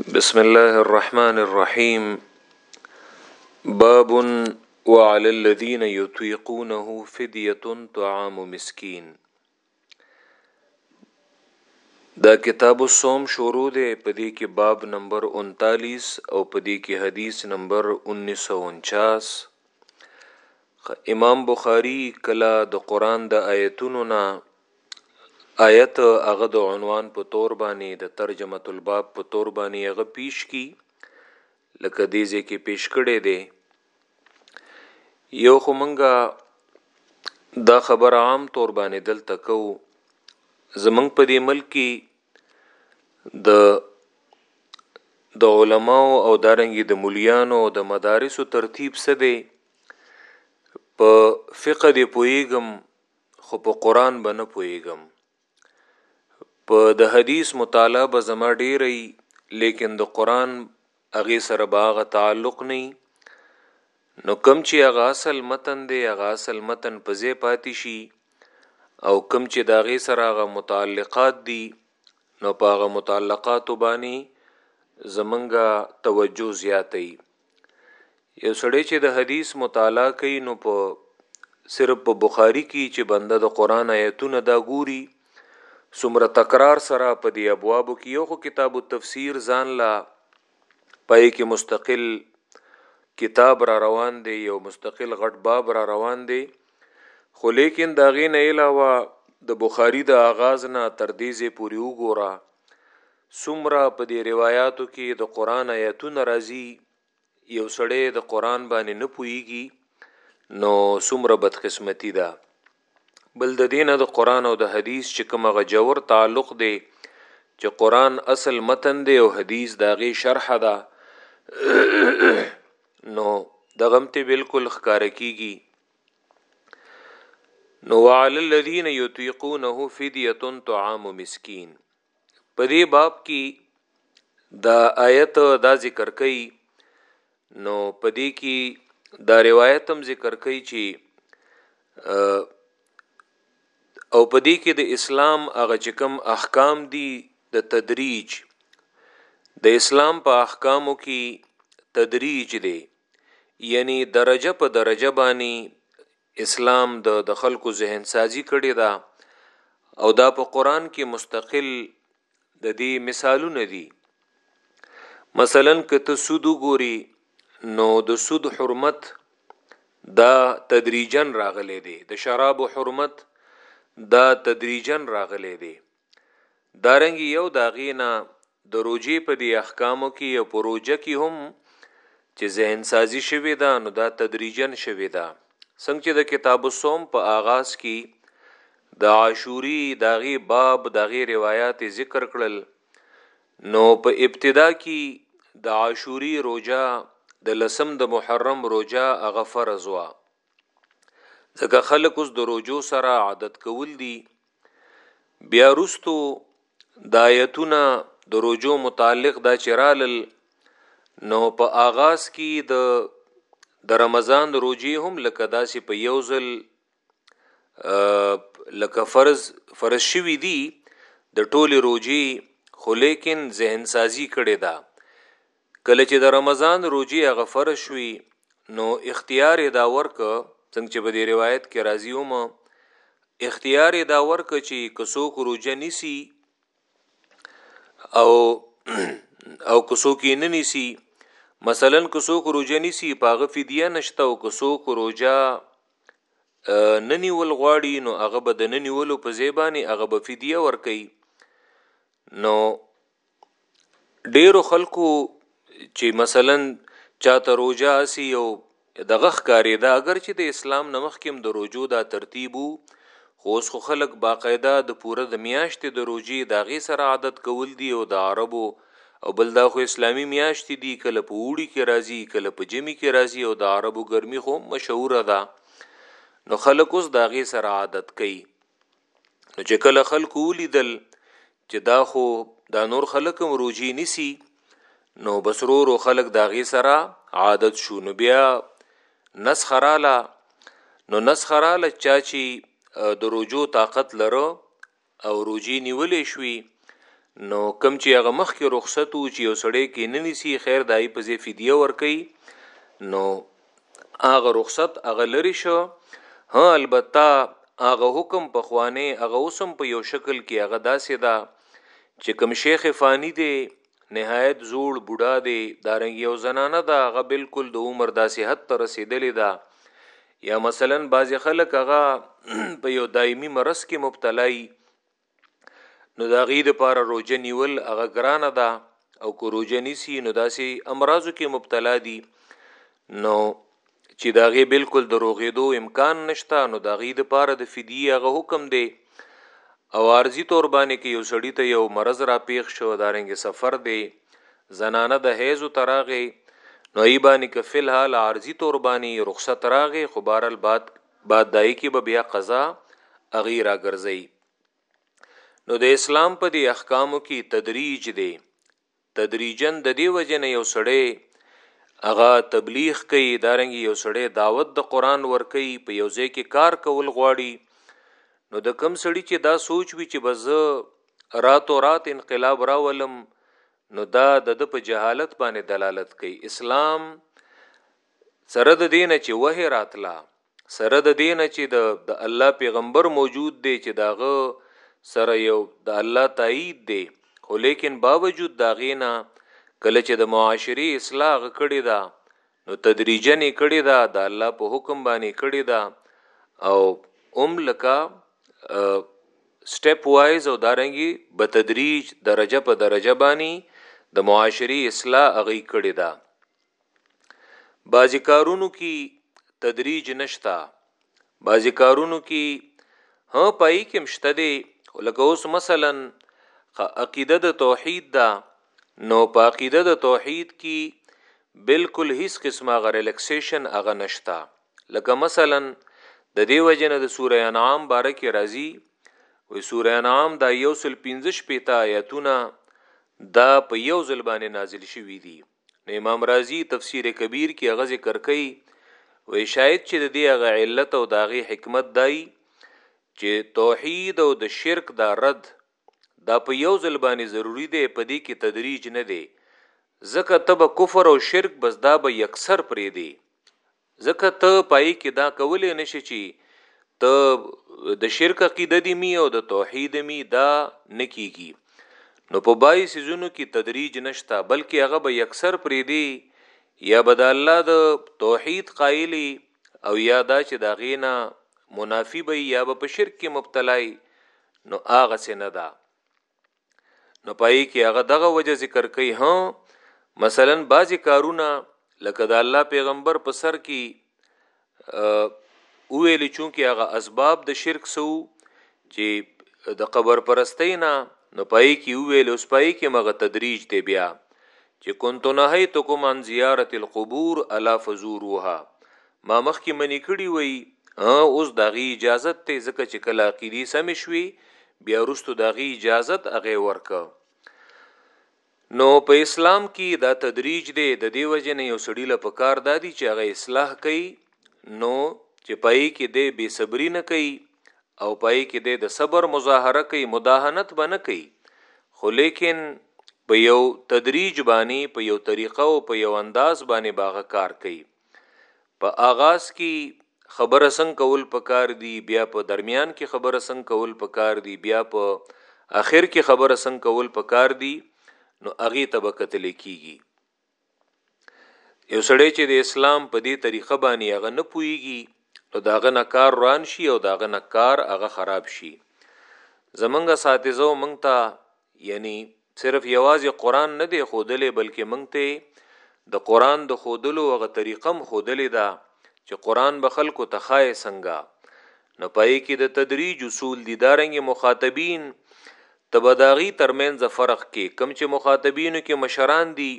بسم الله الرحمن الرحيم باب وعلى الذين يطيقونه فدية طعام مسكين دا کتاب الصوم شروع دی په دې کې باب نمبر 39 او په دې کې حدیث نمبر 1949 امام بخاری کلا د قران د آیتونو نه آیت هغه د عنوان په طور باندې د ترجمه الباب په طور باندې هغه پیش کی لکه دې ځای کې پیش کړی دی یو خو منګه دا خبر عام طور باندې دلته کو زمنګ په دې ملک کې د د علماو او دارنګي د مليانو او د مدارسو ترتیب څه دی په فقه دې پویګم خو په قران به نه پوهیږم په د حدیث مطالعه به زما ډیر ای لیکن د قران هغه سره به هغه تعلق نه نو کم چې هغه اصل متن دی هغه اصل متن په ځای پاتې شي او کم چې دا غي سره هغه متعلقات دي نو په هغه متعلقات باندې زمونږه توجه زیاتې یو سړی چې د حدیث مطالعه کوي نو په صرف په بخاری کې چې بنده د قران آیتونه دا ګوري سمره تکرار سره په دی ابوابو کې یو خو کتاب التفسیر ځان لا پای کې مستقل کتاب را روان دی یو مستقل غټ باب را روان دی خو لیکن دا غین علاوه د بخاری د آغاز نه تر دې زی پوری وګوره څومره په دې روایاتو کې د قران آیاتونه راځي یو سړی د قران باندې نه پويږي نو څومره بدقسمتي ده بل د دینه د قران او د حدیث چې کومه جوور تعلق دی چې قران اصل متن دی او حدیث داغه شرح ده نو دغمته بالکل خکار کیږي نو وعلى الذين يطيقونه فديه طعام مسكين په دې باب کې دا آیت دا ذکر کوي نو په دې کې دا روایت هم ذکر کوي چې او په دې کې د اسلام هغه چې کوم احکام دي د تدریج د اسلام په احکامو کې تدریج دی یعنی درجه په درجه باندې اسلام د د خلکو ذهن سازي کړې ده او دا په قران کې مستقل د دې مثالونه دي مثلا که ته سود وګوري نو د سود حرمت دا تدریجا راغلي دي د شراب حرمت دا تدریجا راغلي دي دارنګ یو داغې نه د روجې په دی احکامو کې یو په روجه کې هم چې ذهن سازی شوی ده نو دا تدریجن شوی ده څنګه چې د کتاب الصوم په آغاز کې د عاشوری داغي باب داغي روایت ذکر کړل نو په ابتدا کې د عاشوری روجا د لسم د محرم روجا هغه فرض وا ځکه خلک اوس د روجو سره عادت کول دي بیا وروسته د آیتونه د روجو متعلق دا چې رالل نو په آغاز کې د د رمضان د روجي هم لکه داسې په یو ځل لکه فرض فرض شوی دی د ټوله روجي خو لیکن ذهن سازی کړي دا کله چې د رمضان روژې هغه فرض شوې نو اختیار یې دا ورکه څنګه چې په دې روایت کې راځي هم اختیار یې دا ورکه چې کڅوک روژه نیسی او او کڅوک یې نه نیسی مثلا کڅوک روژه نیسی پاغه فدیه نشته او کڅوک روژه ننیول غواړي نو هغه به د ننیولو په زیبانی هغه به فدیه ورکي نو ډیرو خلکو چې مثلا چاته روجا اسی او دغه ښکاری دا اگر چې د اسلام نمخ کې د روجو دا ترتیبو خو اوس خو خلک باقاعده د پوره د میاشتې د روجي داغي سره عادت کول دي او د عربو او بل دا خو اسلامي میاشتې دي کله په وړي کې راځي کله په جمی کې راځي او د عربو ګرمي خو مشهوره ده نو خلک اوس داغي سره عادت کوي نو چې کله خلکو ولیدل چې دا خو دا نور خلک هم روجي نسی نو بسرورو خلک دا غي سره عادت شو نو بیا نسخراله نو نسخراله چا چې د روجو طاقت لره او روجي نیولې شوي نو کم چې هغه مخ کې رخصت و چې یو سړی کې نه نسی خیر دای په زی فدیه ور کوي نو هغه رخصت هغه لري شو ها البته هغه حکم په خوانه هغه اوسم په یو شکل کې هغه داسې ده چې کوم شیخ فانی دی نهایت زوړ بوډا دی دارنګ یو زنانه ده هغه بالکل د عمر داسې حد ته رسیدلې ده یا مثلا بعضی خلک هغه په یو دایمي مرض کې مبتلا وي نو دا غي د پاره روزه نیول هغه ګرانه ده او کو روزه نیسی نو داسي امراضو کې مبتلا دي نو چې داغه بالکل دروغېدو امکان نشته نو داغه د پاره د فدیه غو حکم دی او ارزی تور باندې کې یو سړی ته یو مرض را پیښ شو دارنګ سفر دی زنانه د حیز تراغه نو ای باندې ک فل حال ارزی تور باندې رخصت راغه خبرال بعد بعد دای کی به بیا قضا اغي راګرځي نو د اسلام په دی احکامو کی تدریج دی تدریجن د دی وجنه یو سړی هغه تبلیغ کوي دارنګ یو سړی دعوت د قران ور کوي په یو ځای کې کار کول غواړي نو د کم سړی چې دا سوچ وی چې بز راتو رات انقلاب راولم نو دا د په جهالت باندې دلالت کوي اسلام سره د دې نه چې وحی راتله، سره د دې نه چې د د الله پېغمبر موجود دی چې د هغه سره یو د الله تائید دی، خو لیکن باوجود د هغې نه کله چې د معاشرې اصلاح هغه کړې ده نو تدریجاً یې کړې ده، د الله په حکم باندې یې کړې ده او هم لکه سټیپ وایز او دارنګي بتدریج درجه په درجه باندې د معاشرې اصلاح هغه کړې ده. بعضی کارونو کی تدریج نشته بعضی کارونو کی ها پای کم شته دی لکه اوس مثلا عقیده د توحید دا نو په عقیده د توحید کی بالکل هیڅ قسمه غ ریلیکسیشن اغه نشته لکه مثلا د دې وجنه د سوره انعام باره کې راځي وې سوره انعام دا یو سل 15 پیتا آیاتونه دا په یو ځل باندې نازل شوي دي نو امام رازی تفسیر کبیر کې هغه ذکر کوي وې شاید چې د دې هغه علت او داغي حکمت دای چې توحید او د شرک دا رد دا په یو ځل باندې ضروری دی په دې کې تدریج نه دی ځکه تب کفر او شرک بس دا به یکسر پرې دی ځکه ته په هغه کې دا کولی نه شې چې ته د شرک عقیده دې می او د توحید می دا نه کیږي نو په بای سيزونو کې تدریج نشته بلکې هغه به یکسر پرې دی یا به د الله د توحید قائلی او یا دا چې دا غینا منافی به یا به په شرک کې مبتلای نو هغه څه نه ده نو پای کې هغه دغه وجه ذکر کوي ها مثلا بعضی کارونه لکه د الله پیغمبر په سر کې ویل چونکه هغه اسباب د شرک سو چې د قبر پرستۍ نه نو پای کې ویل اوس پای کې مغه تدریج دی بیا چې كنت نهيتكم عن زيارت القبور الا فزوروها ما مخکې منی کړی وی اوس داغي اجازت ته ځکه چې کله عقیدی سم شوي بیا رستو داغي اجازت هغه ورک نو په اسلام کې دا تدریج دی د دې وجه نه یو سړی له پکار دادی چې هغه اصلاح کوي نو چې پای کې دی بے صبری نه کوي او پای کې دی د صبر مظاهره کوي مداهنت به نه کوي خو لیکن په یو تدریج باندې په یو طریقه او په یو انداز باندې باغه کار کوي په آغاز کی خبره سنګ کول پکار دی بیا په درمیان کی خبره سنګ کول پکار دی بیا په اخر کی خبره سنګ کول پکار دی نو اغه تبکتل کیږي یو سړی چې د اسلام په دې طریقه باندې هغه نه پويږي نو داغه نه کار روان شي او داغه نه کار هغه خراب شي زمونږه ساتیزو مونږ ته یعنی صرف یوازې قران نه دی خودلې بلکې مونږ ته د قران د خودلو هغه طریقه هم خودلې ده چې قران به خلکو ته خای څنګه نو پای کې د تدریج اصول دي دارنګ مخاطبین تبداغي ترمنځ فرق کې کم چې مخاطبینو کې مشران دي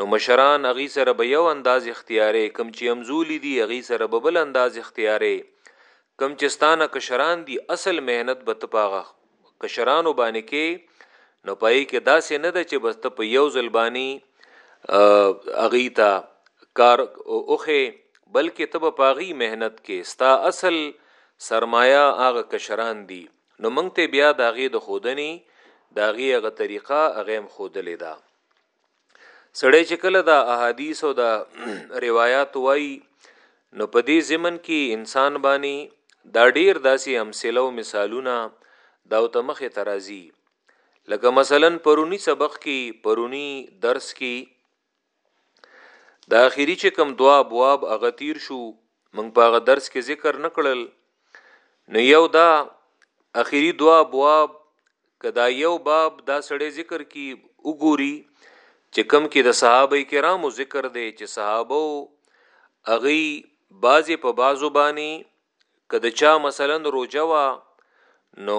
نو مشران اغي سره به یو انداز اختیارې کم چې امزولي دي اغي سره به بل انداز اختیارې کوم چې ستا نه کشران دي اصل محنت به ته په هغه کشرانو باندې کې نو پای کې داسې نه ده چې بس ته په یو ځل باندې اغي ته کار اوخه بلکې ته به پاغي محنت کې ستا اصل سرمایه هغه کشران دي نو مونږ ته بیا داغي د خودنی داغي هغه طریقه هغه هم خودلې ده سړی چې کله دا احادیث او دا روایت وای نو په دې زمن کې انسان باندې دا ډیر داسې امثله او مثالونه دا او تمخه ترازی لکه مثلا پرونی سبق کې پرونی درس کې د اخیری چې کم دوا ابواب اغتیر شو موږ په هغه درس کې ذکر نکړل نو یو دا اخیری دوا ابواب که دا یو باب دا سړی ذکر کی وګوری چه کوم کی د صحابه کرامو ذکر دی چه صحابه اغي بازی په بازو بانی که د چا مثلا روجه وا نو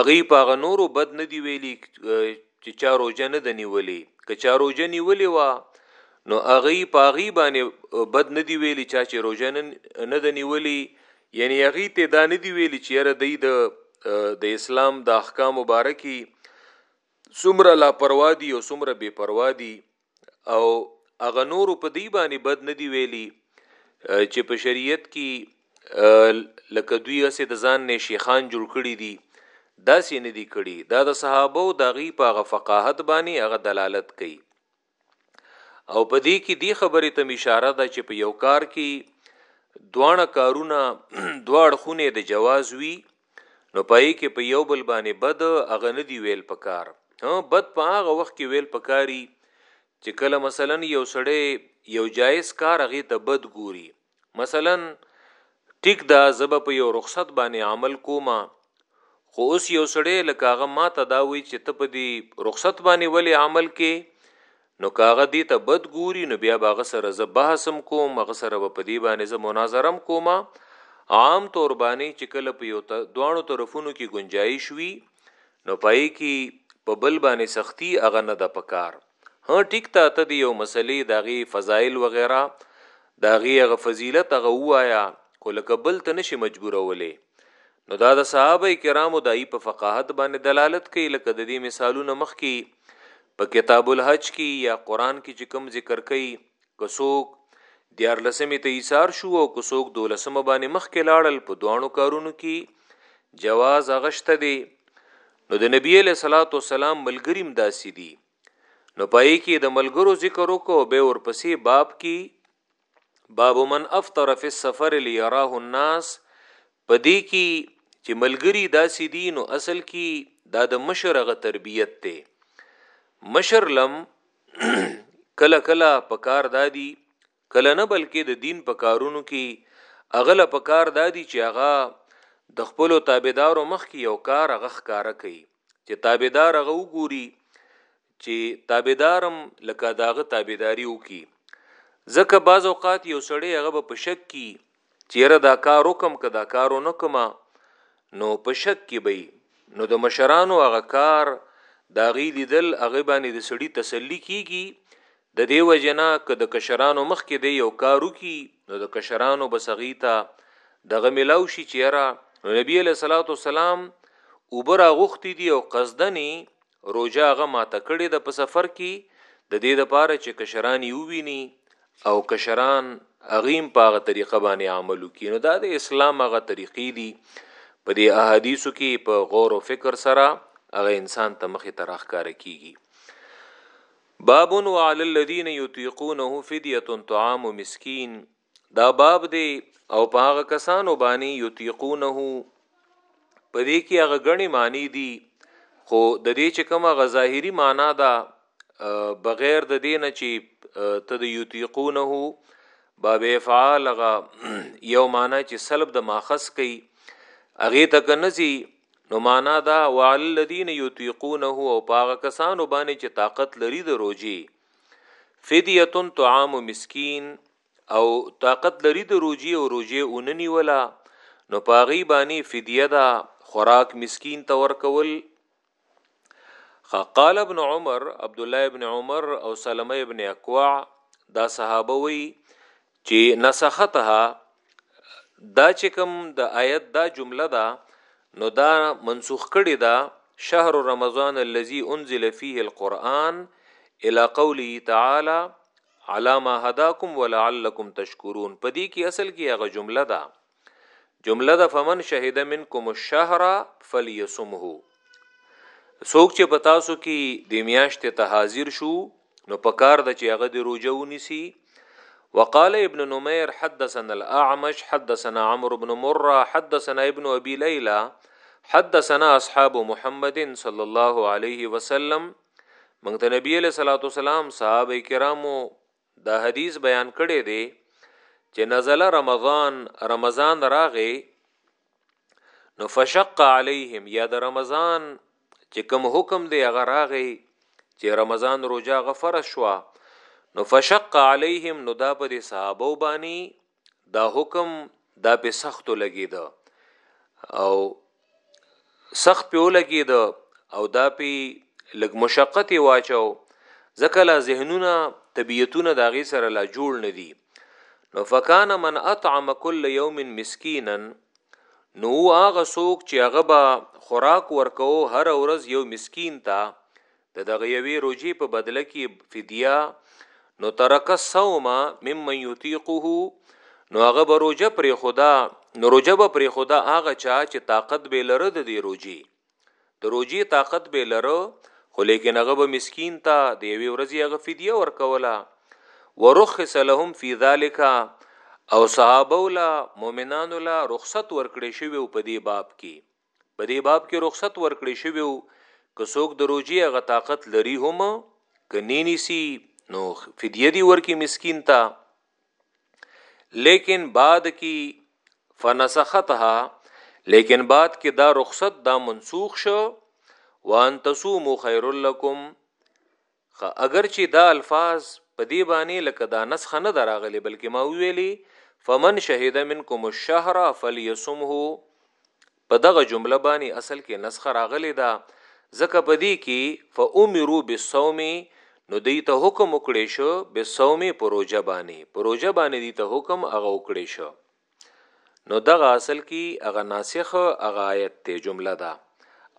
اغي پاغه نورو بد نه دی ویلی چې چا روجه نه د نیولی که چا روجه نیولی وا نو اغي پاغي باندې بد نه دی ویلی چا چې روجه نه د نیولی یعنی هغی ته دا نه دی ویلی چې یاره دی د د اسلام د احکام باره کی څومره لا پروا دی او څومره بے پروا دی او هغه نور په دی باندې بد نه دی ویلی چې په شریعت کې لکه دوی اسې د ځان نه شیخان جوړ کړي دي دا سې نه دي کړي دا د صحابه او دغي په غ فقاهت باندې هغه دلالت کوي او په دې کې دی خبرې ته اشاره ده چې په یو کار کې دواړه کارونه دواړ خونه د جواز وی نو پای کې په یو بل باندې بد اغه نه دی ویل پکار ها بد په هغه وخت کې ویل پکاري چې کله مثلا یو سړی یو جایز کار هغه ته بد ګوري مثلا ټیک دا زب په یو رخصت باندې عمل کوما خو اوس یو سړی لکه هغه ما ته دا وی چې ته په دی رخصت باندې ولی عمل کې نو کاغه دی ته بد ګوري نو بیا باغ سره زب بحثم کوم مغ سره په دی باندې زه مناظرم کوما عام طور باندې چې کله په یو دوانو طرفونو کې گنجایش وی نو پای کی په بل باندی سختی هغه نه ده په کار ها ټیک ته ته دی یو مسلی داغی فضایل وغیره داغی هغه فضیلت هغه وایا خو لکه بل ته نشي مجبورولی نو دا د صحابه کرامو دای په فقاهت باندې دلالت کوي لکه د دې مثالونه مخ کی په کتاب الحج کی یا قران کی چې کوم ذکر کوي که څوک دیارلسمې ته ایثار شو او که څوک دولسمه باندې مخکې لاړل په دواړو کارونو کې جواز اغشته دی نو د نبی له صلوات و سلام ملګریم داسې دي نو پای کې د ملګرو ذکر وکاو به ورپسې باب کې باب من افطر فی السفر لیراه الناس پدې کې چې ملګری داسې دي نو اصل کې دا د مشرغه تربیت ته مشر لم کله کله په کار دادی کله نه بلکې د دین په کارونو کې اغله په کار دادی چې هغه د خپل تابعدارو مخ کې یو کار هغه ښکارا کوي چې تابعدار هغه وګوري چې تابعدارم لکه داغه تابعداري وکي ځکه بعض اوقات یو سړی هغه په شک کې چې یره دا کار وکم که دا کار ونه کم نو په شک کې به نو د مشرانو هغه کار دا غي لیدل هغه باندې د سړی تسلی کیږي د دې وجنا که د کشرانو مخ کې دی یو کارو کی نو د کشرانو بسغیتا دغه ملاو شي چیرې نو نبی له صلوات والسلام اوبر غوختی دی او قصدنی روژه هغه ماته کړې ده په سفر کې د دې لپاره چې کشران یې وویني او کشران اغیم په هغه طریقه باندې عمل وکړي نو دا د اسلام هغه طریقې دي په دې احادیثو کې په غور او فکر سره هغه انسان ته مخې ته راخکار کیږي باب وعلى الذين يطيقونه فديه طعام مسكين دا باب دی او په هغه کسانو باندې یطیقونه په دې کې هغه غني معنی دي خو د دې چې کومه غظاهری معنا ده بغیر د دین چې تد یطیقونه باب افعال غ یو معنا چې سلب د ماخص کوي اغه تک نزي نو معنا دا وعلى الذين يطيقونه او پاغه کسانو باندې چې طاقت لري د روزي فدیه طعام مسکین او طاقت لري د روجي او روجي اوننی ولا نو پاغي بانی فدیه دا خوراک مسکین ته ورکول قال ابن عمر عبد الله ابن عمر او سلمہ ابن اکوع دا صحابه وی چې نسختها دا چې کوم د آیت دا جمله ده نو دا منسوخ کړي دا شهر رمضان الذي انزل فيه القرآن الى قوله تعالى على ما هداكم ولعلكم تشكرون په دې کې اصل کې هغه جمله ده جمله د فمن شهد منکم الشهر فليصمه سوک چې پتا سو کې د میاشت ته حاضر شو نو پکار د چې هغه د روزه ونیسی وقال ابن نمير حدثنا الاعمش حدثنا عمرو بن مره حدثنا ابن ابي ليلى حدثنا اصحاب محمد صلى الله عليه وسلم مونږ ته نبی له صلوات والسلام صحابه کرامو دا حدیث بیان کړی دی چې نزل رمضان رمضان راغی نو فشق علیهم یا د رمضان چې کوم حکم دی هغه راغی چې رمضان روزه غفر شو نو فشق علیهم نو دا په صحابه باندې دا حکم دا په سختو لګیده او سخت په لګیده او دا په لګ مشقت واچو ځکه لا ذهنونه طبيعتونه دا غي سره لا جوړ نه دي نو فکان من اطعم كل يوم مسكينا نو هغه څوک چې هغه به خوراک ورکو هر ورځ یو مسکین ته د دغه یوې روجې په بدله کې فدیه نو ترک الصوم ممن یطیقه نو هغه به روجه پرې خدا نو روجه به پرې خدا هغه چا چې طاقت به لره د دې روجي د روجي طاقت به لره خو لیکن هغه به مسکین ته د یوې ورځې هغه فدیه ورکوله ورخص لهم فی ذلک او صحابه ولا مؤمنان ولا رخصت ورکړې شوی په دې باب کې په دې باب کې رخصت ورکړی شوی او که څوک د روجی هغه طاقت لري هم که نی نیسی نو فدیه دی ورکی مسکین ته لیکن بعد کی فنسختها لیکن بعد کې دا رخصت دا منسوخ شو وان تصوموا خير لكم خه اګر چی دا الفاظ په دی بانی لکه دا نسخه نه ده راغلی بلکه ما ویلی فمن شهد منکم الشهر فلیصمه په دغه جمله بانی اصل کې نسخه راغلی ده ځکه په دی کې فامرو بالصوم نو دی ته حکم وکړی شو بالصوم پروجه بانی پروجه بانی دی ته حکم هغه وکړی شو نو دغه اصل کی هغه ناسخ هغه آیت ته جمله ده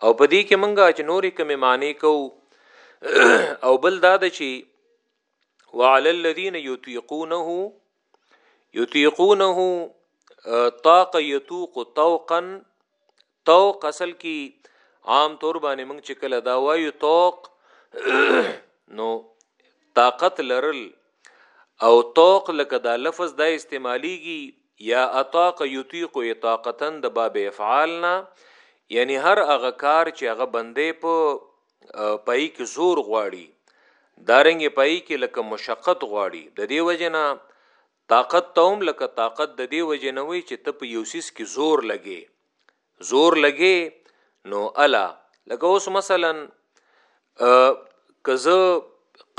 او په دې کې مونږه چې نورې کمی معنی کو او بل دا د چی وعلى الذين يطيقونه يطيقونه طاق يطوق طوقا توق اصل کی عام طور باندې موږ چې کله دا وایو توق نو طاقت لرل او توق لکه دا لفظ دا استعمالیږي یا اطاق یطیق اطاقتا د باب افعالنا یعنی هر هغه کار چې هغه بندې په پای کې زور غواړي دارنګ پای کې لکه مشقت غواړي د دې وجنه طاقت ته هم لکه طاقت د دې وجې نه وایي چې ته په یو څیز کې زور لګې زور لګې نو الا لکه اوس مثلا که زه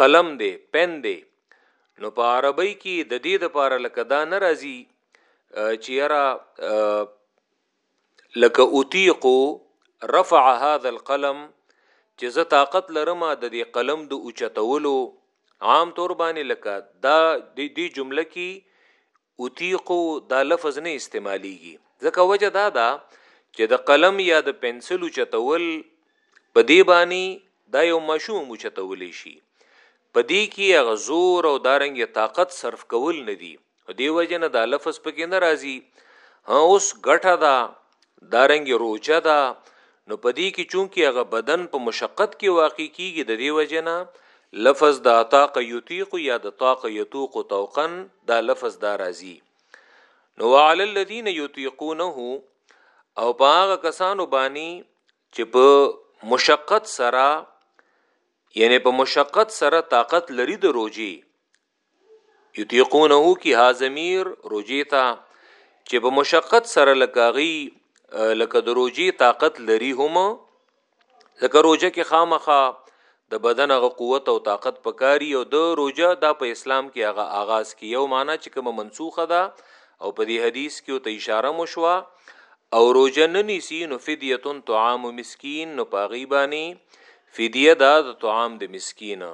قلم دی پن دی نو په عربی کې د دې د پاره لکه دا ناراضي چې یاره لکه اطیق رفع هذا القلم چې زه طاقت لرم د دې قلم د اوچتولو عام طور باندې لکه دا د دې جمله کې اطیق دا لفظ نه استعمالیږي ځکه وجه دا ده چې د قلم یا د پنسل اوچتول په دې باندې دا یو مشوم اوچتول شي په دې کې غزور او دارنګ طاقت صرف کول نه دي دی وجه نه دا لفظ پکې نه راځي ها اوس ګټه دا دارنګ روجه دا نو پدې کې چونکی هغه بدن په مشقت کې واقع کیږي د دې وجه نه لفظ د طاقه یطیق یا د طاقه یطوق توقن دا لفظ دا راځي نو علی الذین یطیقونه او په هغه کسانو باندې چې په مشقت سره یعنی په مشقت سره طاقت لري د روجي یطیقونه کی ها ضمیر روجی تا چې په مشقت سره لکاغي لکه د روجی طاقت لري هم لکه روجه کې خامخه د بدن غ قوت او طاقت پکاري او د روجه دا په اسلام کې هغه آغاز کې یو معنی چې کوم منسوخه ده او په دې حدیث کې ته اشاره مو شو او روجه نه نیسی نو فدیه طعام مسکین نو پاغي باندې فدیه دا د طعام د مسکینه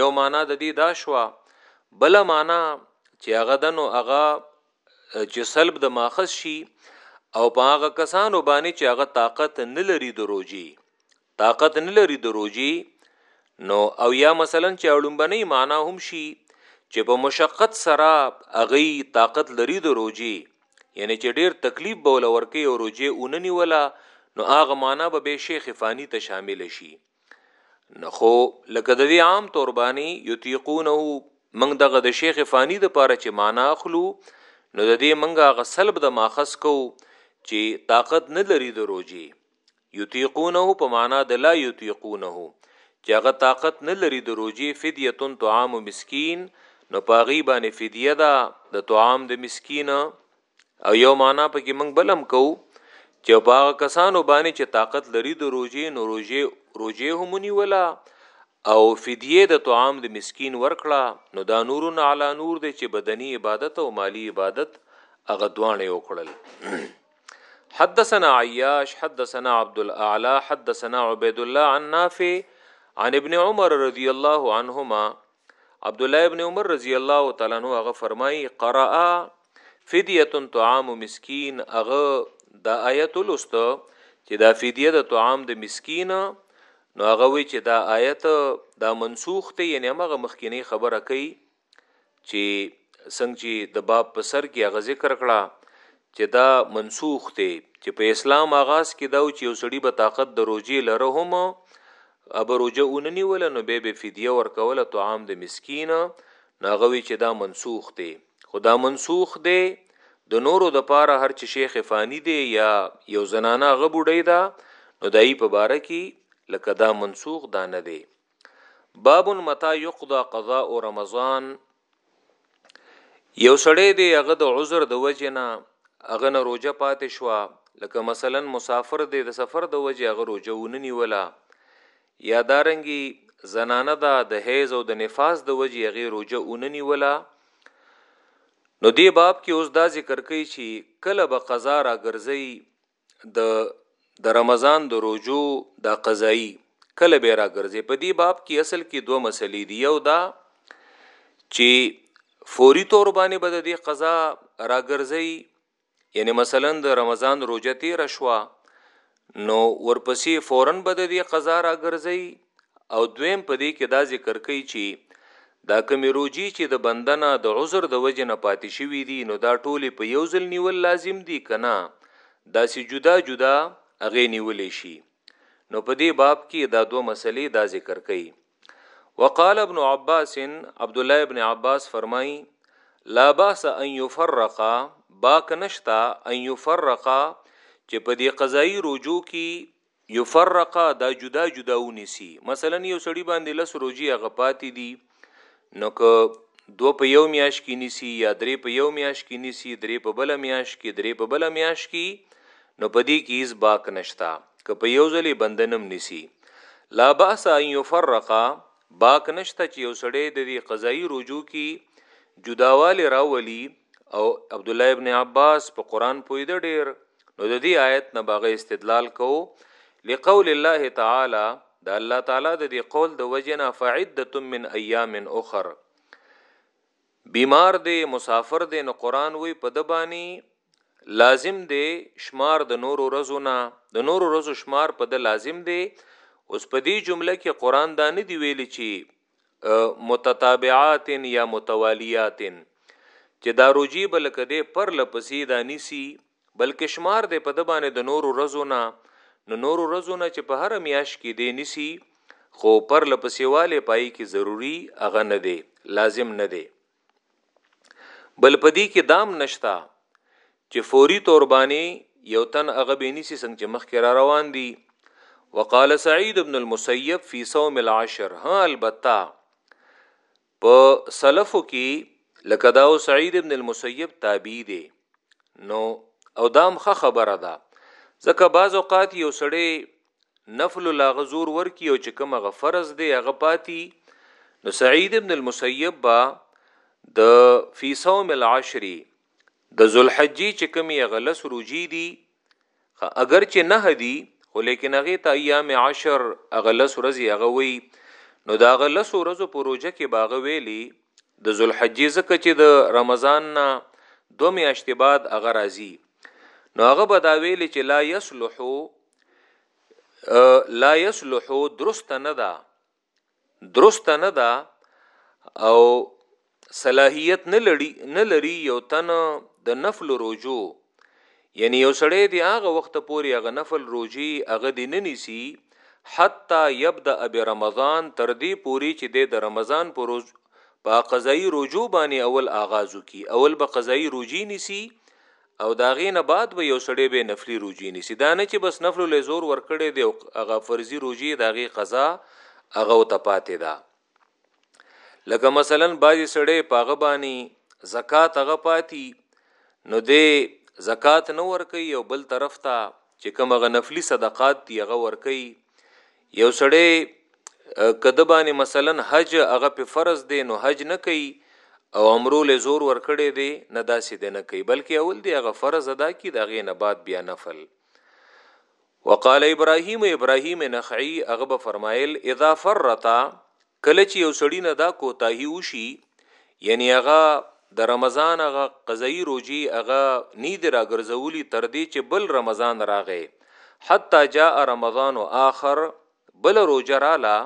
یو معنا د دې دا شوا بل معنا چې هغه دنو هغه چې سلب د ماخذ شي او په هغه کسانو باندې چې هغه طاقت نه لري د روجي طاقت نه لري د روجي نو او یا مثلا چې اړومبني معنا هم شي چې په مشقت سره اغي طاقت لري د روجي یعنی چې ډیر تکلیف بوله ورکه او روجي اوننی ولا نو هغه معنا به به شیخ فانی ته شامل شي نو خو لکه د دې عام تور باندې یطیقونه موږ دغه د شیخ فانی د پاره چې معنا اخلو نو د دې منګه غسلب د ماخص کو چې طاقت نه لري د روزي یطيقونه په معنا د لا یطيقونه چې هغه طاقت نه لري د روزي فدیه طعام مسکین نو پاغي باندې فدیه ده د طعام د مسکین او یو معنا پکې موږ بلم کوو چې په هغه کسانو باندې چې طاقت لري د روزي نو روزي روزي هم نیولا او فدیه د طعام د مسکین ورکړه نو دا نورن علی نور دی چې بدنی عبادت او مالی عبادت هغه دوانه وکړل حدثنا عياش حدثنا عبد الاعلى حدثنا عبيد الله عن نافع عن ابن عمر رضي الله عنهما عبد الله ابن عمر رضی الله تعالی عنہ هغه فرمایي قرأ فدیه طعام مسکین هغه د آیت لست چې دا فدیه د طعام د مسکین نو هغه وی چې دا آیت دا منسوخ ته یعنی هغه مخکینی خبره کوي چې څنګه چې د باب په سر کې هغه ذکر کړه چې دا منسوخ ته چې په اسلام آغاز کې دا چې یو سړی به طاقت د روزي لره هم که به روژه ونه نیوله نو بیا به فدیه ورکوله طعام د مسکین نو هغه وی چې دا منسوخ دی خو دا منسوخ دی د نورو د پاره هر چې شیخ فانی دی یا یو زنانه هغه بوډۍ ده نو دای په باره کې لکه دا منسوخ دا نه دی باب متا یقضا قضاء رمضان یو سړی دی هغه د عذر د وجې نه هغه نه روجه پاتې شو لکه مثلا مسافر دی د سفر د وجې هغه روجه وننی ولا یا دارنګي زنانه دا د حیز او د نفاس د وجې هغه روجه وننی ولا نو دی باب کې اوس دا ذکر کوي چې کله به قضا را ګرځي د د رمضان د روجو دا قضایی کله به راګرځي په دې باب کې اصل کې دوه مسلې دی یو دا چې فوري تور باندې بد دې قضا راګرځي یعنی مثلا د رمضان روزه تیر شوا نو ورپسې فورن بد دې قضا راګرځي او دویم په دې کې دا ذکر کوي چې دا کومې روجي چې د بندنه د عذر د وجې نه پاتې شوي دي نو دا ټولې په یو ځل نیول لازم دي که نه داسې جدا جدا هغې نیولې شي نو په دې باب کې دا دوه مسلې دا ذکر کوي وقال ابن عباس عبد الله ابن عباس فرمای لا باس ان يفرق باک نشتا ان يفرق چې په دې قضایي رجوع کې یفرقا دا جدا جدا ونیسی مثلا یو سړی باندې لس روجی هغه پاتې دي نو که دو په یو میاش کې نیسی یا درې په یو میاش کې نیسی درې په بل میاش کې درې په بل میاش کې نو په دې کې هیڅ باک نشتا که په یو ځلې بندنم نیسی لا باس ان یفرقا باک نشته چې یو سړی د دې قضایی رجوع کی جداواله راولي او عبد الله ابن عباس په قران پوی د ډیر نو د دې آیت نه باغه استدلال کو لقول الله تعالی د الله تعالی د دې قول د وجنه فعده من ایام اخر بیمار دی مسافر دی نو قران وی په د بانی لازم دی شمار د نور ورځو نه د نور ورځو شمار په د لازم دی اوس په دې جمله کې قران دا نه دی ویلی چې متتابعات یا متوالیات چې دا روجی بلکې د پر لپسې دا نیسی بلکې شمار د په د باندې د نورو ورځو نه نو نورو ورځو نه چې په هر میاش کې دی نیسی خو پر لپسې والے پای کې ضروری اغه نه دی لازم نه دی بل په دې کې دام نشتا چې فوري تورباني یو تن هغه به نیسی څنګه چې مخکې را روان دي وقال سعید ابن المسیب فی صوم العشر ها البته په سلفو کې لکه داو سعید ابن المسیب تابع دی نو او دام خه خبره ده ځکه بعض اوقات یو سړی نفل لا غ زور ورکی او چې کوم غ فرض دی هغه پاتی نو سعید ابن المسیب با د فی صوم العشر د ذوالحجې چې کوم یې غلس روجی دی اگر چې نه دی خو لیکن هغه ته ایام عشر غلس ورځي هغه وی نو دا غلس ورځو پروژه کې باغ ویلی د ذوالحجې زکه چې د رمضان نه دو میاشتې بعد هغه راځي نو هغه بداویل چې لا یصلحو لا يصلح درست نه ده درست نه ده او صلاحیت نه لري نه لري یو تن د نفل روجو یعنی یو سړی دی هغه وخت پورې هغه نفل روجي هغه دی نه نیسی حتا یبدا اب رمضان تر دې پوري چې د رمضان پر روز په قضایی روجو باندې اول آغاز کی اول به قضایی روجي نیسی او د هغې نه بعد به یو سړی بیا نفلي روژې نیسي، دا نه چې بس نفلو له یې زور ورکړی دی او هغه فرضي روژې یې د هغې قضا هغو ته پاتې ده لکه مثلا بعضې سړی په هغه باندې زکات هغه پاتي نو دی زکات نه ورکوي او بل طرف ته چې کوم هغه نفلي صدقات دي هغه ورکوي یو سړی که د باندې مثلا حج هغه په فرض دی نو حج نه کوي او عمرو له زور ورکړي دی نه داسې دی نه کوي بلکې اول دی هغه فرض ادا کی دا غي نه بعد بیا نفل وقال ابراهيم ابراهيم نخعي هغه به فرمایل اذا فرتا کله چې یو سړی نه دا کوتاهی وشي یعنی هغه د رمضان هغه قضایی روجی هغه نید راګرځولی تر دې چې بل رمضان راغی حتی جاء رمضان آخر بل روجه رااله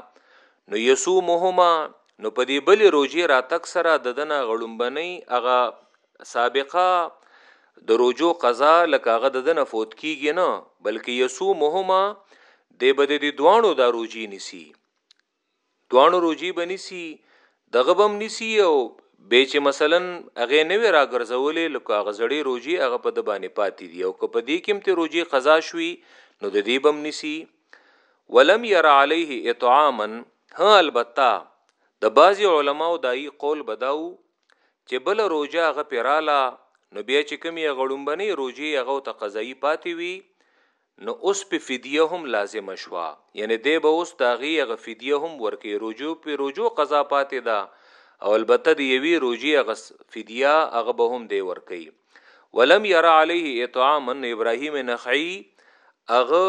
نو یصومهما نو په دې بل روجی را تک سره د دنه غړومبنی هغه سابقه د روجو قضا لکه هغه د دنه فوت کیږي نه بلکې یصومهما د بده دي دوانو دا روجی نسی دواړو روژې به نیسي دغه به هم نیسي او به چې مثلا هغه نه وي راګرځولې لکه هغه زړې روژې هغه په د باندې پاتې دي او که په دې کې هم ته روژې قضا شوي نو د دې به هم نیسي ولم ير عليه اطعاما ها البته د بعضی علماو دای قول بداو چې بل روجه غ پیراله نو بیا چې کمی غړومبنی روجه هغه ته قضایی پاتې وي نو اوس پې فدیه هم لازمه شوه یعنې دی به اوس د هغې هغه فدیه هم ورکوي روژه پې روژو قضا پاتې ده او البته د یوې روژې هغه فدیه هغه به هم دی ورکوي ولم یرا علیه اطعاما نو ابراهیم نخعی هغه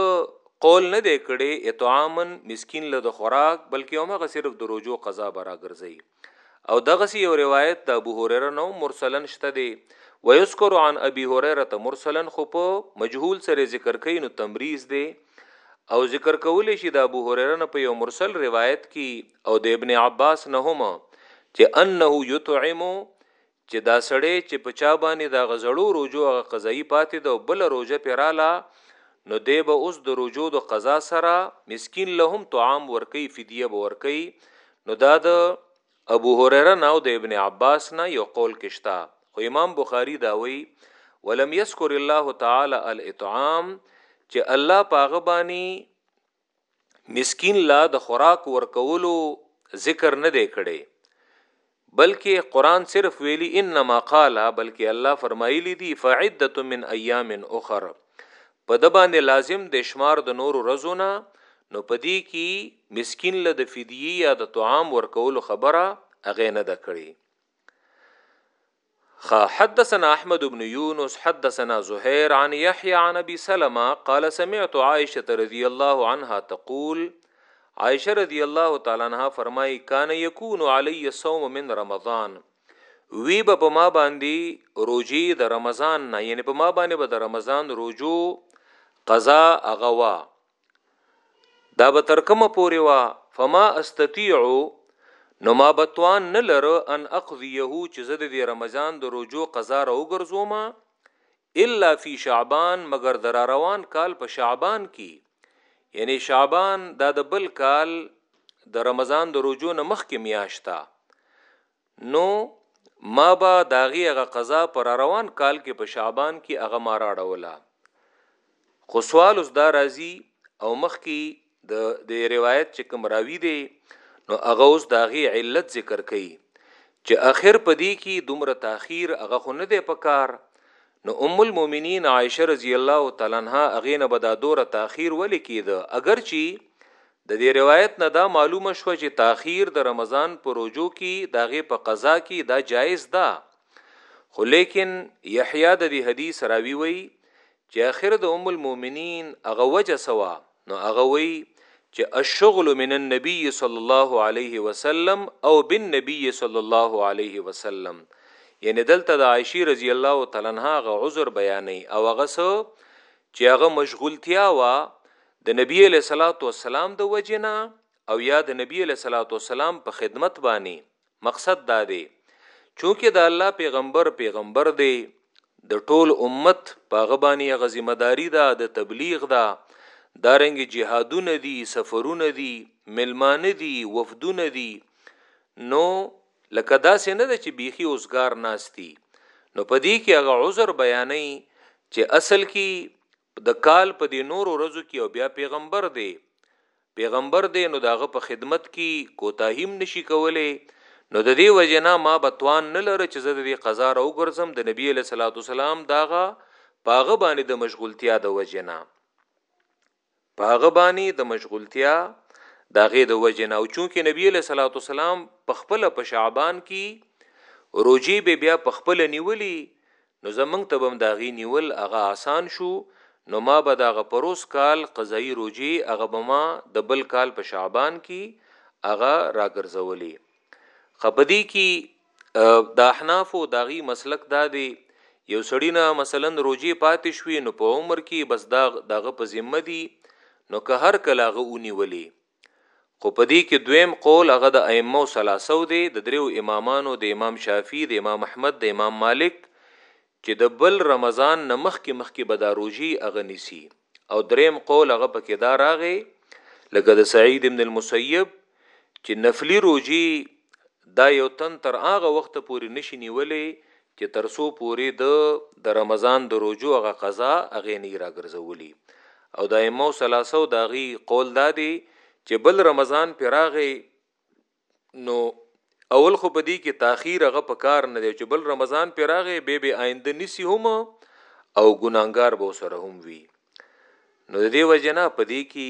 قول نه دی کړی اطعاما مسکین له د خوراک بلکې همغه صرف د روژو قضا به راګرځوي او دغسې یو روایت د ابو هریره نه هم مرسلا شته دی ویذکر عن ابي هریره مرسلا خو په مجهول سره ذکر کوي نو تمریز دی او ذکر کولې شي د ابو هریره نه په یو مرسل روایت کې او د ابن عباس نه هم چې انه یطعم چې دا سړی چې په چا باندې دا غزړو روجو هغه قضایی پاتې ده او بل روجه پې راله نو دی به اوس د روجو د قضا سره مسکین له هم طعام ورکی فدیه به ورکی نو دا د ابو هرره نه او د ابن عباس نه یو قول کشتا خو امام بخاری دا وی ولم یذکر الله تعالی الاطعام چې الله پاغه بانی مسکین لا د خوراک ورکولو ذکر نه دی کړي بلکې قران صرف ویلي انما قال بلکې الله فرمایلی دی فعده من ایام اخر په د باندې لازم د شمار د نور رزونه نو پدې کې مسکین له د فدیه یا د طعام ورکولو خبره اغه نه د کړي خا حدثنا احمد بن يونس حدثنا زهير عن يحيى عن ابي سلمة قال سمعت عائشه رضي الله عنها تقول عائشه رضي الله تعالى عنها فرمای کان يكون علي الصوم من رمضان وی به په ما باندې روجي د رمضان نه یعنی په ما باندې به د رمضان روجو قضا اغوا دا به تر کومه پورې وه فما استطيع نو ما به توان نه لره ان اقضيه چې زه د رمضان د روجو قضا را وګرځوم الا فی شعبان مگر در روان کال په شعبان کې یعنی شعبان دا د بل کال د رمضان د روجو نه مخکې میاشتا نو ما به د هغې هغه قضا په را روان کال کې په شعبان کې هغه ما را اړوله خو سوال اوس دا راځي او مخکې د د روایت چې کوم راوی دی نو هغه اوس د هغې علت ذکر کوي چې اخر په دې کې دومره تاخير هغه خو نه دی پکار نو ام المؤمنین عائشه رضی الله تعالی عنها هغه نه بدا دوره تاخير ولې کېده اگر چې د دې روایت نه دا معلومه شوه چې تاخیر د رمضان په روجو کې د هغې په قضا کې دا جایز ده خو لیکن یحیی د دې حدیث راوی وی چې اخر د ام المؤمنین هغه وجه سوا نو هغه وی چې الشغل من النبي صلی الله علیه وسلم او بالنبي صلی الله علیه وسلم یعنی دلته د عائشه رضی الله تعالی عنها غ عذر بیانې او هغه سو چې هغه مشغولتیا وا د نبی علیه الصلوة والسلام د وجې نه او یا د نبی علیه الصلوة والسلام په خدمت باندې مقصد دا دی چونکه د الله پیغمبر پیغمبر دی د ټول امت پاغه باندې هغه ذمہ داری ده د تبلیغ ده دارنګ جهادونه دي سفرونه دي ملمانه دي وفدونه دي نو لکه داسې نه ده چې بیخي اوسګار ناستی نو پدې کې هغه عذر بیانې چې اصل کې د کال په دې نورو ورځو کې او بیا پیغمبر دی، پیغمبر دی نو د هغه په خدمت کې کوتاهي هم نه شي کولی، نو د دې وجې نه ما به توان نه لره چې زه د دې قضا را وګرځم، د نبي علیه الصلوة والسلام د هغه په هغه باندې د مشغولتیا د وجې نه، په هغه باندې د مشغولتیا د هغې د وجې نه او چونکې نبي علیه الصلوة والسلام په خپله په شعبان کې روژې به بیا په خپله نیولي نو زمونږ ته به هم د هغې نیول هغه آسان شو نو ما به د هغه پروس کال قضايي روژې هغه به ما د بل کال په شعبان کي هغه راګرځولې خه په دې کي د احنافو د هغې مسلک دا دی یو سړی نه مثلا روژې پاتې شوې نو په عمر کي بس دا دغه په ذمه دي نو که هر کله هغه ونیولې خو په دې کې دویم قول هغه د ائمه ثلاثو دی، د دریو امامانو، د امام شافعي، د امام احمد، د امام مالک، چې د بل رمضان نه مخکې مخکې به دا روژې هغه نیسي او دریم قول هغه په کې دا راغی لکه د سعید ابن المسیب چې نفلي روژې دا یو تن تر هغه وخته پورې نشي نیولی چې تر څو پورې ده د رمضان د روژو هغه قضا هغې نه يي راګرځولي او د ائمه ثلاثه د هغوي قول دا دی چې بل رمضان پرې راغی نو اول خو په دې کې تاخير هغه په کار نه دی چې بل رمضان پرې راغی به به آینده نسی هم او ګناګار به سره هم وي نو د دې وجنه په دې کې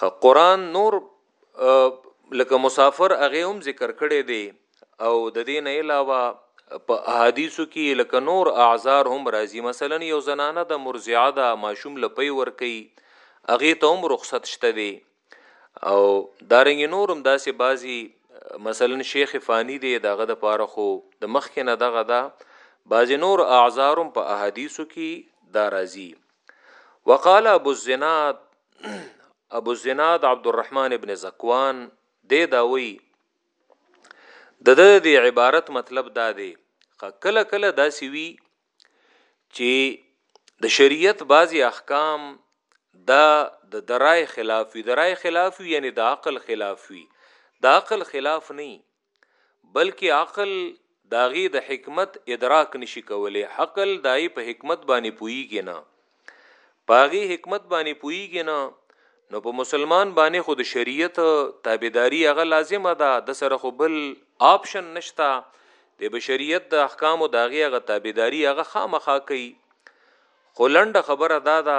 خ قران نور لکه مسافر هغه هم ذکر کړي دي او د دې نه علاوه په احادیثو کې لکه نور اعذار هم راځي مثلا یو زنانه د مرزعه د ماشوم لپی ور کوي هغه ته هم رخصت شته دی او دارنګ نورم داسې بازي مثلا شیخ فانی دی دغه د پاره خو د مخ کې نه دغه دا بعضی نور اعذارم په احادیثو کې دا راځي وقال ابو الزناد ابو الزناد عبد الرحمن ابن زکوان دی دا وی د دې عبارت مطلب دا دی کله کله دا سی وی چې د شریعت بعضی احکام دا د درای خلاف وی درای خلاف وی یعنی د عقل خلاف وی د عقل خلاف نه بلکه عقل د هغې د حکمت ادراک نشي کولی عقل د هغې په حکمت باندې پوهیږي نه په هغې حکمت باندې پوهیږي نه نو په مسلمان باندې خو د شریعت تابعداري هغه لازمه ده د سره خو بل آپشن نشتا د بشریت د احکامو داغه هغه تابعداري هغه خامخا کوي خلند خبره دا ده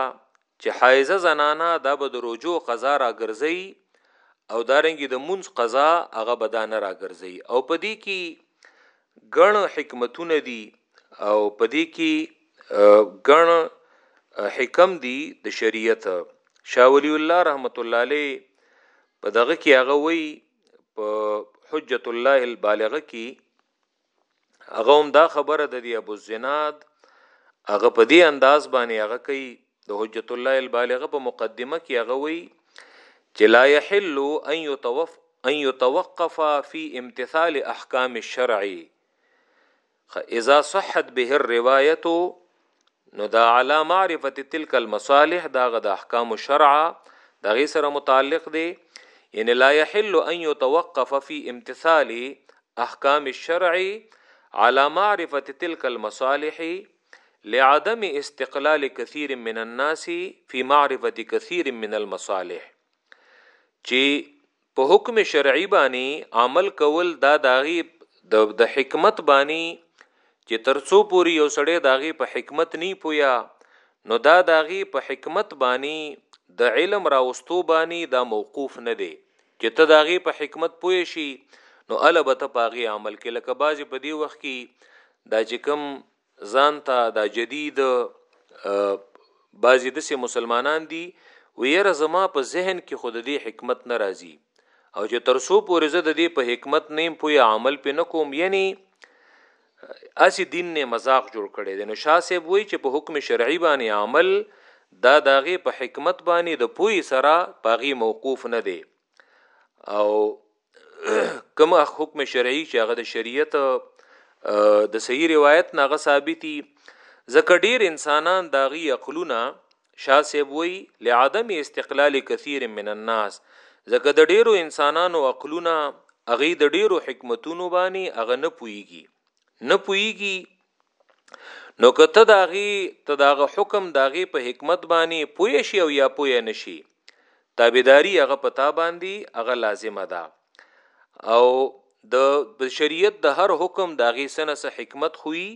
چې حائضه زنانه دا به د روژو قضا راګرځوي او دارنګي د مونځ قضا هغه به دا نه راګرځوي او په دې کې ګڼ حکمتونه دي او په دې کې ګڼ حکم دي د شریعت شاه ولی الله رحمت الله علیه په دغه کې هغه وی په حجت الله البالغه کې هغه هم دا خبره د دی ابو زناد هغه په دې انداز باندې هغه کوي د حجت الله البالغه په مقدمه کې هغه وی چې لا يحل ان يتوف ان يتوقف في امتثال احکام الشرع اذا صحت به الروايه نو دا علا معرفت تلک المصالح دا غد احکام شرعه دا غي سره متعلق دي ان لا يحل ان يتوقف في امتثال احکام الشرع على معرفه تلك المصالح لعدم استقلال كثير من الناس في معرفه كثير من المصالح چې په حکم شرعی بانی عمل کول دا داغی د د حکمت بانی چې ترڅو پوری یو سړی داغی په حکمت نی پویا نو دا داغی په حکمت بانی د علم راوستو بانی دا موقوف نه دی چې ته داغی په حکمت پوی شي نو اله به ته پاغی عمل کې لکه بازی په دی وخت کې دا چې کوم ځان ته دا جدید بعضی دسې مسلمانان دي ویره زما په ذهن کې خود دې حکمت ناراضي او چې ترسو پورې زه د دې په حکمت نیم پوی عمل پې نکوم یعنی اسی دین نه مزاق جوړ کړي دي نو شاه صاحب وای چې په حکم شرعي باندې عمل دا داغه په حکمت باندې د پوی سره پاغي موقوف نه دی او کوم حکم شرعي چې هغه د شریعت د صحیح روایت نه غ ثابتي زکه ډیر انسانان داغي عقلونه شاسب وی لعدم استقلال کثیر من الناس زکه د ډیرو انسانانو عقلونه اغي د ډیرو حکمتونو باندې اغه نه پويږي نه پويږي نو کته داغي ته داغه حکم داغي په حکمت باندې پوي شي او یا پوي نشي تابعداري هغه پتا باندې هغه لازمه ده او د شریعت د هر حکم داغي سنه سه حکمت خوي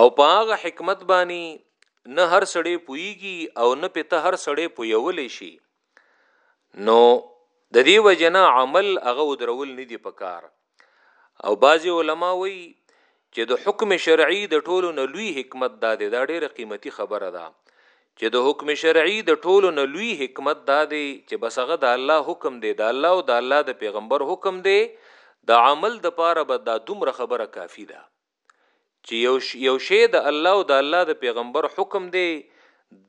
او په هغه حکمت باندې نه هر سړی پويږي او نه پته هر سړی پويول شي نو د دې وجنه عمل هغه درول نه دی پکار او بعضی علما وایي چې د حکم شرعي د ټولو نه لوی حکمت دا دی دا ډیره قیمتي خبره ده چې د حکم شرعي د ټولو نه لوی حکمت دا دی چې بس هغه د الله حکم دی د الله او د الله د پیغمبر حکم دی د عمل د پاره به دا دومره خبره کافی ده چې یو یو شی د الله او د الله د پیغمبر حکم دی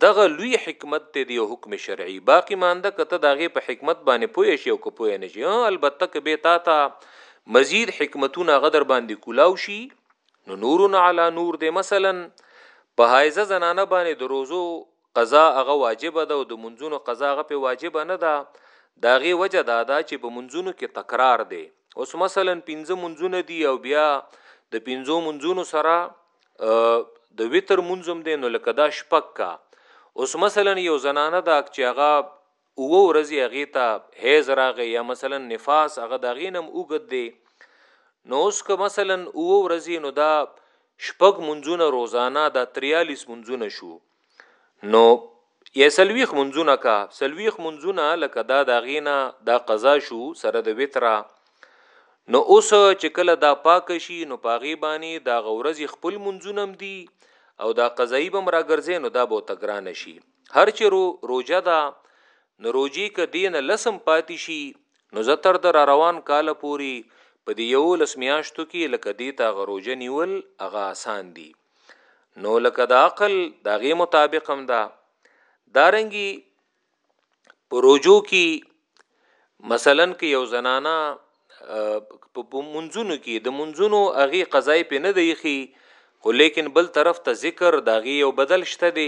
دغه لوی حکمت ته دی حکم شرعي باقی مانده کته داغه په حکمت باندې پوه شي او که پوه نه شي البته که به تا ته مزید حکمتونه غدر باندې کولاو شي نو نورن علی نور دی مثلا په حایزه زنانه باندې دروزو قضا هغه واجبه ده او د منځونو قضا هغه په واجبه نه ده دا غي وجه دا ده چې په منځونو کې تکرار دی اوس مثلا پنځه منځونه دي او بیا د پنځو منځونو سره د وتر منځم دی نو لکه دا شپک کا اوس مثلا یو زنانه دا چې هغه اووه ورځې هغې ته حیض راغی یا مثلا نفاس هغه د هغې نه هم اوږد دی نو اوس که مثلا اووه ورځې نو دا شپږ منځونه روزانه دا تریالیس منځونه شو نو یا سلویخ منځونه کا سلویخ منځونه لکه دا د هغې نه دا قضا شو سره د وتره نو اوس چې کله دا پاک شي نو پاغي باندې دا غورځي خپل منځونم دي او دا قضایي بم راګرځي نو دا به تګران شي هر چې رو روژه ده نو روژې که دې نه لسم پاتې شي نو زه تر د را روان کاله پورې په دې یولس میاشتو کې لکه دې ته هغه روژه نیول هغه آسان دي نو لکه د عقل د هغې مطابق هم ده دارنګي په روژو کې مثلا که یو زنانه په منځونو کې د منځونو هغه قضای په نه دی خي خو لیکن بل طرف ته ذکر داغي یو بدل شته دی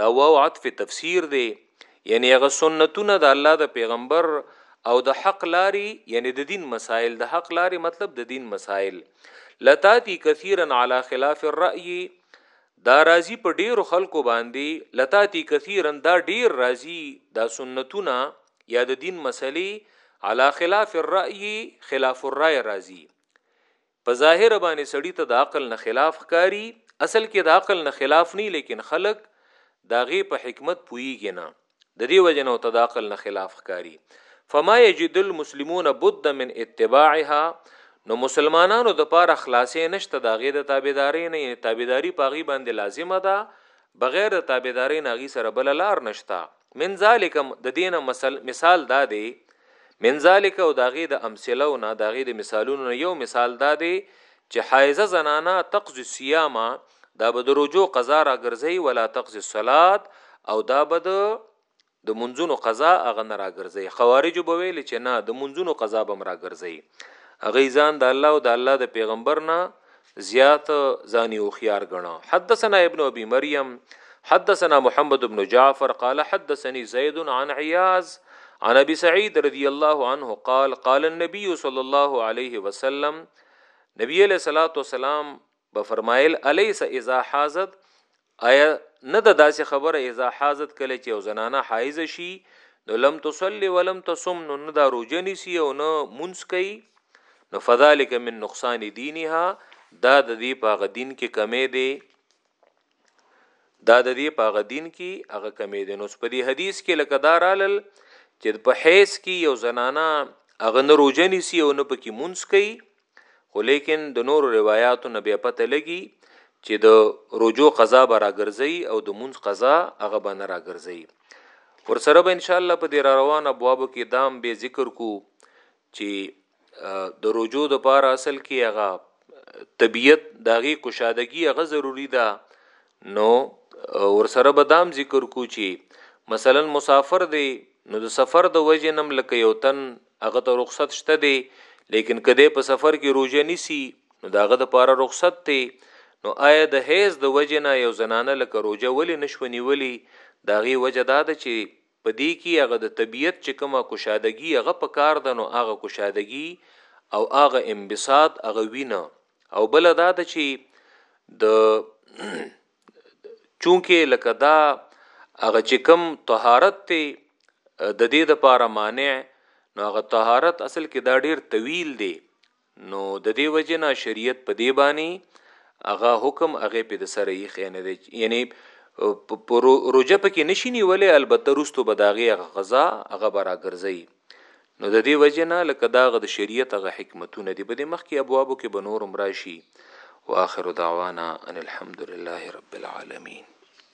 دا واو عطف تفسیر دی یعنی هغه سنتونه د الله د پیغمبر او د حق لاری یعنی د دین مسائل د حق لاری مطلب د دین مسائل لتاتی کثیرا علی خلاف الرأی دا راضی په ډیرو خلکو باندې لتاتی کثیرا دا ډیر راضی دا سنتونه یا د دین مسلې علی خلاف الرأی خلاف الرأی راضی په ظاهره باندې سړي ته د عقل نه خلاف ښکاري اصل کې د عقل نه خلاف نه لیکن خلک داغه په حکمت پويږي نه د دې وجه نه ته د عقل نه خلاف ښکاري فما یجد المسلمون بد من اتباعها نو مسلمانانو د پاره خلاصې نشته داغه د تابعداري نه یعنی تابعداري پاغي باندې لازمه ده بغیر د تابعدارۍ نه هغوی سره بله لار نشته من ذالک د دې نه مثال دا دی من ذالک او د هغې د امثله او نه د هغې د مثالونو نه یو مثال دا دی چې حایزه زنانه تقضي الصیام دا به د رجوع قضا را ګرځي ولا تقضي الصلات او دا به د د مونځونو قضا هغه نه راګرځي خوارجو به ویل چې نه د مونځونو قضا به راګرځي هغه ځان د الله او د الله د پیغمبر نه زیات ځاني او خيار غنو حدثنا ابن ابي مريم حدثنا محمد بن جعفر قال حدثني زيد عن عياض عن ابي سعيد رضي الله عنه قال قال النبي صلى الله عليه وسلم نبي عليه الصلاه والسلام بفرمایل اليس اذا حازت آیا نه د داسې خبره اذا حازت کله چې او زنانه حایز شي نو لم تصلي ولم تصم نو نه دا روزه نیسی او نه مونږ کوي نو فذلک من نقصان دینها دا د دې پاغه دین کې کمی دی دا د دې پاغه دین کې هغه کمی دی نو په دې حدیث کې لکه دارالل چې په حیث کې یو زنانه هغه نه روزه نیسی او نه پکې مونږ کوي خو لیکن د نورو روایاتو نه بیا پته لګي چې د رجوع قضا به راګرځي او د مونږ قضا هغه به نه راګرځي ورسره به ان شاء الله په دې را روان ابواب کې دام به ذکر کو چې د رجوع د پاره اصل کې هغه طبیعت داغي کوشادګي هغه ضروری ده نو ورسره به دام ذکر کو چی مثلا مسافر دی نو د سفر د وجه نم لکه یو تن هغه ته رخصت شته دی لیکن کده په سفر کې روزه نیسی نو داغه د پاره رخصت ته نو آیا د حیز د وجه نه یو زنانه لکه روزه ولی نشونی ولی داغي وجه دا ده چې په دې کي هغه د طبیعت چي کومه کشادګي هغه په کار ده نو هغه کشادګي او هغه انبساط هغه وي نه او بله دا ده چي د چونکه لکه دا هغه چي کوم طهارت ته د دې د پاره مانع نو هغه طهارت اصل کې دا ډیر طویل دی نو د دې وجې نه شریعت په دې بانې هغه حکم هغه په د سره یې خې نه دی یعنی روجه پکې نشي نیولې البته روستو به داغه هغه غذا هغه برا ګرځي نو د دې وجه نه لکه داغه د شریعت هغه حکمتونه دی په دې مخ کې ابوابو کې بنور مراشي واخر دعوانا ان الحمد لله رب العالمین